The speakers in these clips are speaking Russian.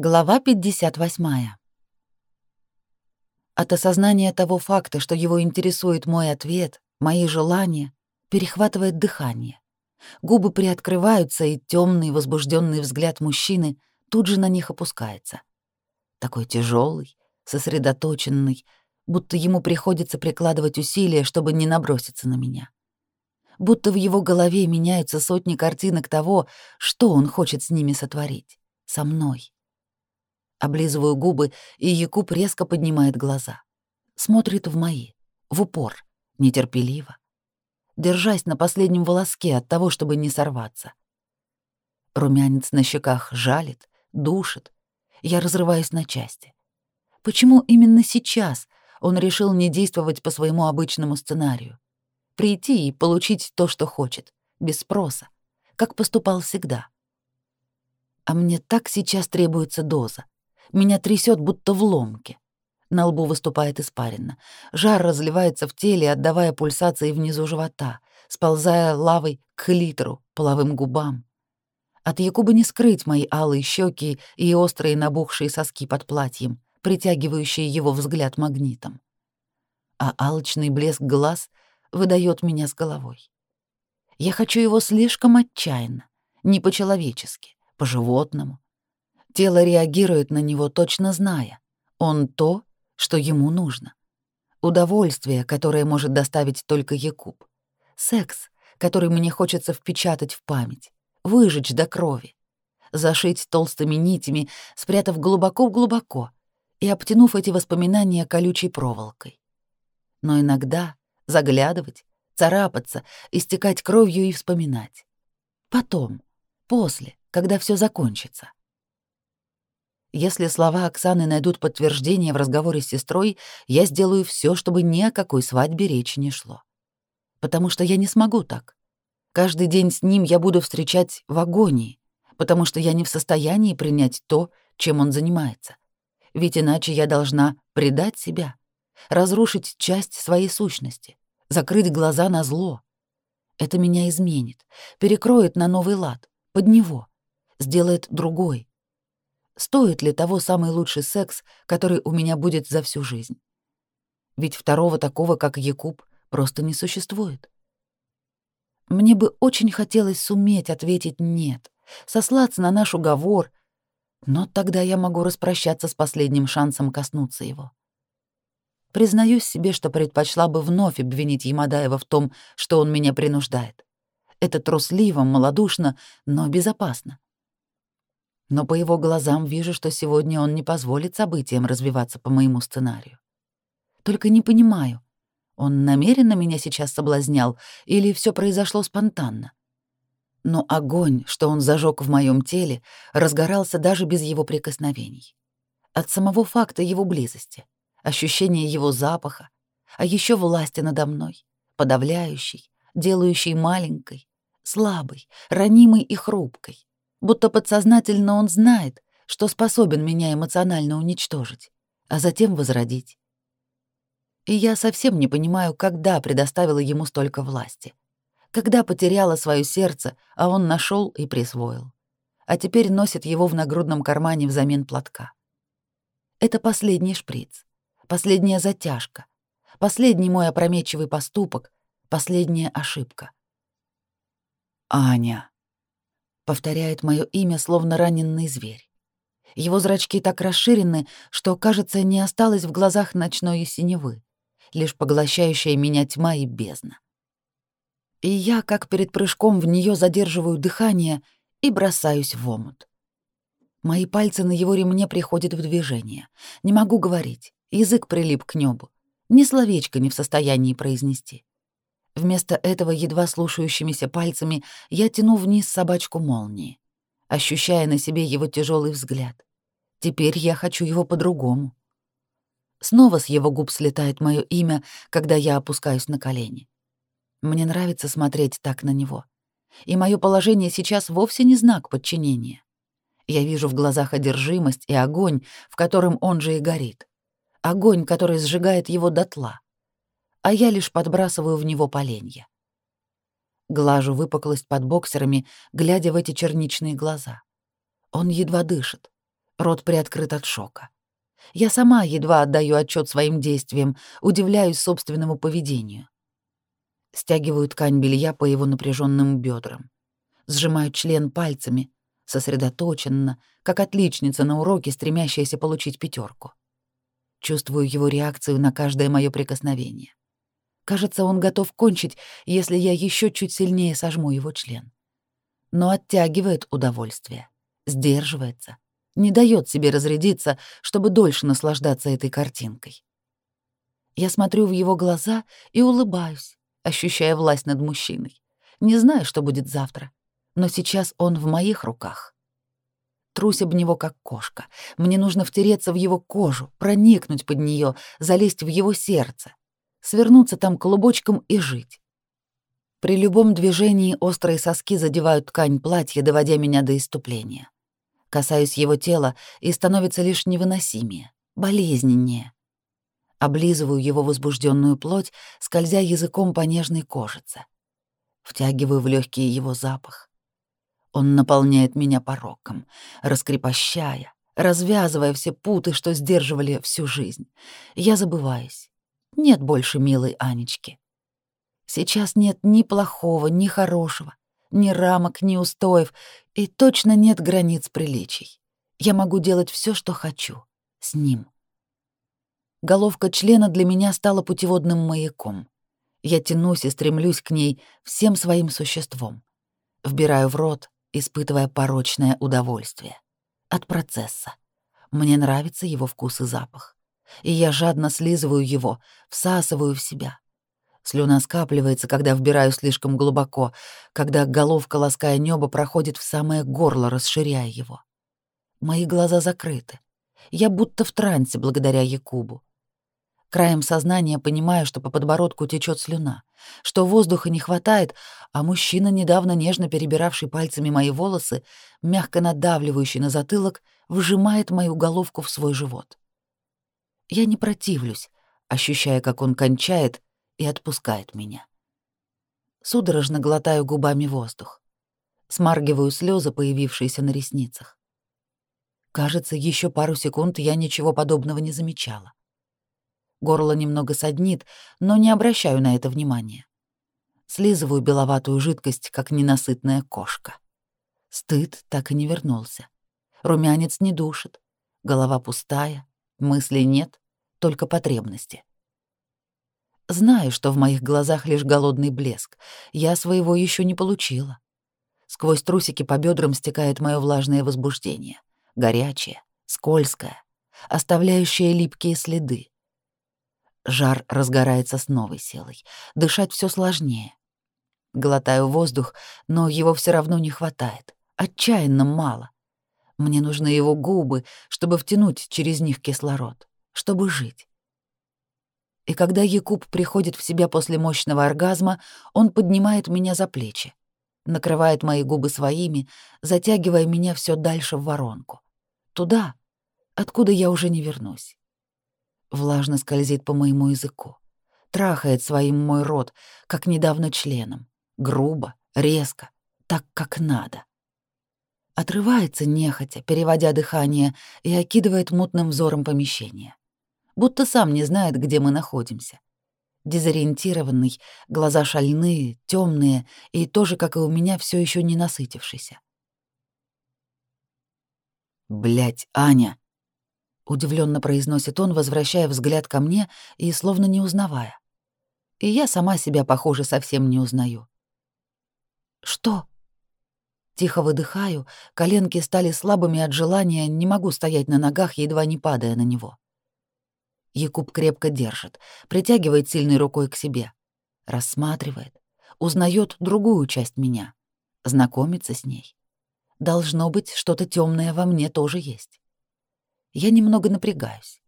Глава 58. От осознания того факта, что его интересует мой ответ, мои желания, перехватывает дыхание. Губы приоткрываются, и темный возбужденный взгляд мужчины тут же на них опускается. Такой тяжелый, сосредоточенный, будто ему приходится прикладывать усилия, чтобы не наброситься на меня. Будто в его голове меняются сотни картинок того, что он хочет с ними сотворить, со мной. Облизываю губы, и Якуб резко поднимает глаза. Смотрит в мои, в упор, нетерпеливо. Держась на последнем волоске от того, чтобы не сорваться. Румянец на щеках жалит, душит. Я разрываюсь на части. Почему именно сейчас он решил не действовать по своему обычному сценарию? Прийти и получить то, что хочет, без спроса, как поступал всегда. А мне так сейчас требуется доза. Меня трясет, будто в ломке. На лбу выступает испарина. Жар разливается в теле, отдавая пульсации внизу живота, сползая лавой к литру половым губам. От Якуба не скрыть мои алые щеки и острые набухшие соски под платьем, притягивающие его взгляд магнитом. А алчный блеск глаз выдает меня с головой. Я хочу его слишком отчаянно, не по-человечески, по-животному, Тело реагирует на него, точно зная. Он то, что ему нужно. Удовольствие, которое может доставить только Якуб. Секс, который мне хочется впечатать в память, выжечь до крови. Зашить толстыми нитями, спрятав глубоко-глубоко и обтянув эти воспоминания колючей проволокой. Но иногда заглядывать, царапаться, истекать кровью и вспоминать. Потом, после, когда все закончится. Если слова Оксаны найдут подтверждение в разговоре с сестрой, я сделаю все, чтобы ни о какой свадьбе речи не шло. Потому что я не смогу так. Каждый день с ним я буду встречать в агонии, потому что я не в состоянии принять то, чем он занимается. Ведь иначе я должна предать себя, разрушить часть своей сущности, закрыть глаза на зло. Это меня изменит, перекроет на новый лад, под него, сделает другой, Стоит ли того самый лучший секс, который у меня будет за всю жизнь? Ведь второго такого, как Якуб, просто не существует. Мне бы очень хотелось суметь ответить «нет», сослаться на наш уговор, но тогда я могу распрощаться с последним шансом коснуться его. Признаюсь себе, что предпочла бы вновь обвинить Ямадаева в том, что он меня принуждает. Это трусливо, малодушно, но безопасно но по его глазам вижу, что сегодня он не позволит событиям развиваться по моему сценарию. Только не понимаю, он намеренно меня сейчас соблазнял или все произошло спонтанно. Но огонь, что он зажег в моем теле, разгорался даже без его прикосновений. От самого факта его близости, ощущения его запаха, а еще власти надо мной, подавляющей, делающей маленькой, слабой, ранимой и хрупкой будто подсознательно он знает, что способен меня эмоционально уничтожить, а затем возродить. И я совсем не понимаю, когда предоставила ему столько власти. Когда потеряла свое сердце, а он нашел и присвоил. А теперь носит его в нагрудном кармане взамен платка. Это последний шприц, последняя затяжка, последний мой опрометчивый поступок, последняя ошибка. «Аня», Повторяет мое имя, словно раненый зверь. Его зрачки так расширены, что, кажется, не осталось в глазах ночной синевы, лишь поглощающая меня тьма и бездна. И я, как перед прыжком, в нее задерживаю дыхание и бросаюсь в омут. Мои пальцы на его ремне приходят в движение. Не могу говорить, язык прилип к небу. Ни словечко не в состоянии произнести. Вместо этого едва слушающимися пальцами я тяну вниз собачку молнии, ощущая на себе его тяжелый взгляд. Теперь я хочу его по-другому. Снова с его губ слетает мое имя, когда я опускаюсь на колени. Мне нравится смотреть так на него. И мое положение сейчас вовсе не знак подчинения. Я вижу в глазах одержимость и огонь, в котором он же и горит. Огонь, который сжигает его дотла а я лишь подбрасываю в него поленья. Глажу выпуклость под боксерами, глядя в эти черничные глаза. Он едва дышит, рот приоткрыт от шока. Я сама едва отдаю отчет своим действиям, удивляюсь собственному поведению. Стягиваю ткань белья по его напряженным бедрам, сжимаю член пальцами, сосредоточенно, как отличница на уроке, стремящаяся получить пятерку. Чувствую его реакцию на каждое мое прикосновение. Кажется, он готов кончить, если я еще чуть сильнее сожму его член. Но оттягивает удовольствие, сдерживается, не дает себе разрядиться, чтобы дольше наслаждаться этой картинкой. Я смотрю в его глаза и улыбаюсь, ощущая власть над мужчиной. Не знаю, что будет завтра, но сейчас он в моих руках. Трусь об него, как кошка. Мне нужно втереться в его кожу, проникнуть под нее, залезть в его сердце свернуться там клубочком и жить. При любом движении острые соски задевают ткань платья, доводя меня до иступления. Касаюсь его тела и становится лишь невыносимее, болезненнее. Облизываю его возбужденную плоть, скользя языком по нежной кожице. Втягиваю в легкие его запах. Он наполняет меня пороком, раскрепощая, развязывая все путы, что сдерживали всю жизнь. Я забываюсь. Нет больше милой Анечки. Сейчас нет ни плохого, ни хорошего, ни рамок, ни устоев, и точно нет границ приличий. Я могу делать все, что хочу. С ним. Головка члена для меня стала путеводным маяком. Я тянусь и стремлюсь к ней всем своим существом. Вбираю в рот, испытывая порочное удовольствие. От процесса. Мне нравится его вкус и запах и я жадно слизываю его, всасываю в себя. Слюна скапливается, когда вбираю слишком глубоко, когда головка, лаская небо, проходит в самое горло, расширяя его. Мои глаза закрыты. Я будто в трансе благодаря Якубу. Краем сознания понимаю, что по подбородку течет слюна, что воздуха не хватает, а мужчина, недавно нежно перебиравший пальцами мои волосы, мягко надавливающий на затылок, вжимает мою головку в свой живот. Я не противлюсь, ощущая, как он кончает и отпускает меня. Судорожно глотаю губами воздух. Смаргиваю слезы, появившиеся на ресницах. Кажется, еще пару секунд я ничего подобного не замечала. Горло немного саднит, но не обращаю на это внимания. Слизываю беловатую жидкость, как ненасытная кошка. Стыд так и не вернулся. Румянец не душит, голова пустая, Мысли нет, только потребности. Знаю, что в моих глазах лишь голодный блеск. Я своего еще не получила. Сквозь трусики по бедрам стекает мое влажное возбуждение. Горячее, скользкое, оставляющее липкие следы. Жар разгорается с новой силой. Дышать все сложнее. Глотаю воздух, но его все равно не хватает. Отчаянно мало. Мне нужны его губы, чтобы втянуть через них кислород, чтобы жить. И когда Якуб приходит в себя после мощного оргазма, он поднимает меня за плечи, накрывает мои губы своими, затягивая меня все дальше в воронку. Туда, откуда я уже не вернусь. Влажно скользит по моему языку, трахает своим мой рот, как недавно членом, грубо, резко, так, как надо отрывается нехотя, переводя дыхание, и окидывает мутным взором помещение. Будто сам не знает, где мы находимся. Дезориентированный, глаза шальные, темные и тоже, как и у меня, все еще не насытившийся. Блять, Аня! удивленно произносит он, возвращая взгляд ко мне и словно не узнавая. И я сама себя, похоже, совсем не узнаю. Что? Тихо выдыхаю, коленки стали слабыми от желания, не могу стоять на ногах, едва не падая на него. Якуб крепко держит, притягивает сильной рукой к себе, рассматривает, узнает другую часть меня, знакомится с ней. Должно быть, что-то темное во мне тоже есть. Я немного напрягаюсь,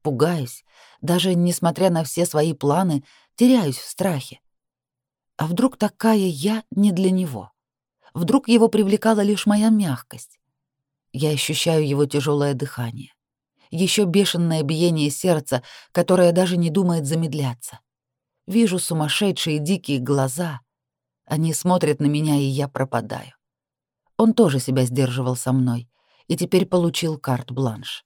пугаюсь, даже несмотря на все свои планы, теряюсь в страхе. А вдруг такая я не для него? — Вдруг его привлекала лишь моя мягкость. Я ощущаю его тяжелое дыхание, еще бешеное биение сердца, которое даже не думает замедляться. Вижу сумасшедшие дикие глаза. Они смотрят на меня, и я пропадаю. Он тоже себя сдерживал со мной и теперь получил карт-бланш.